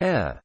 air.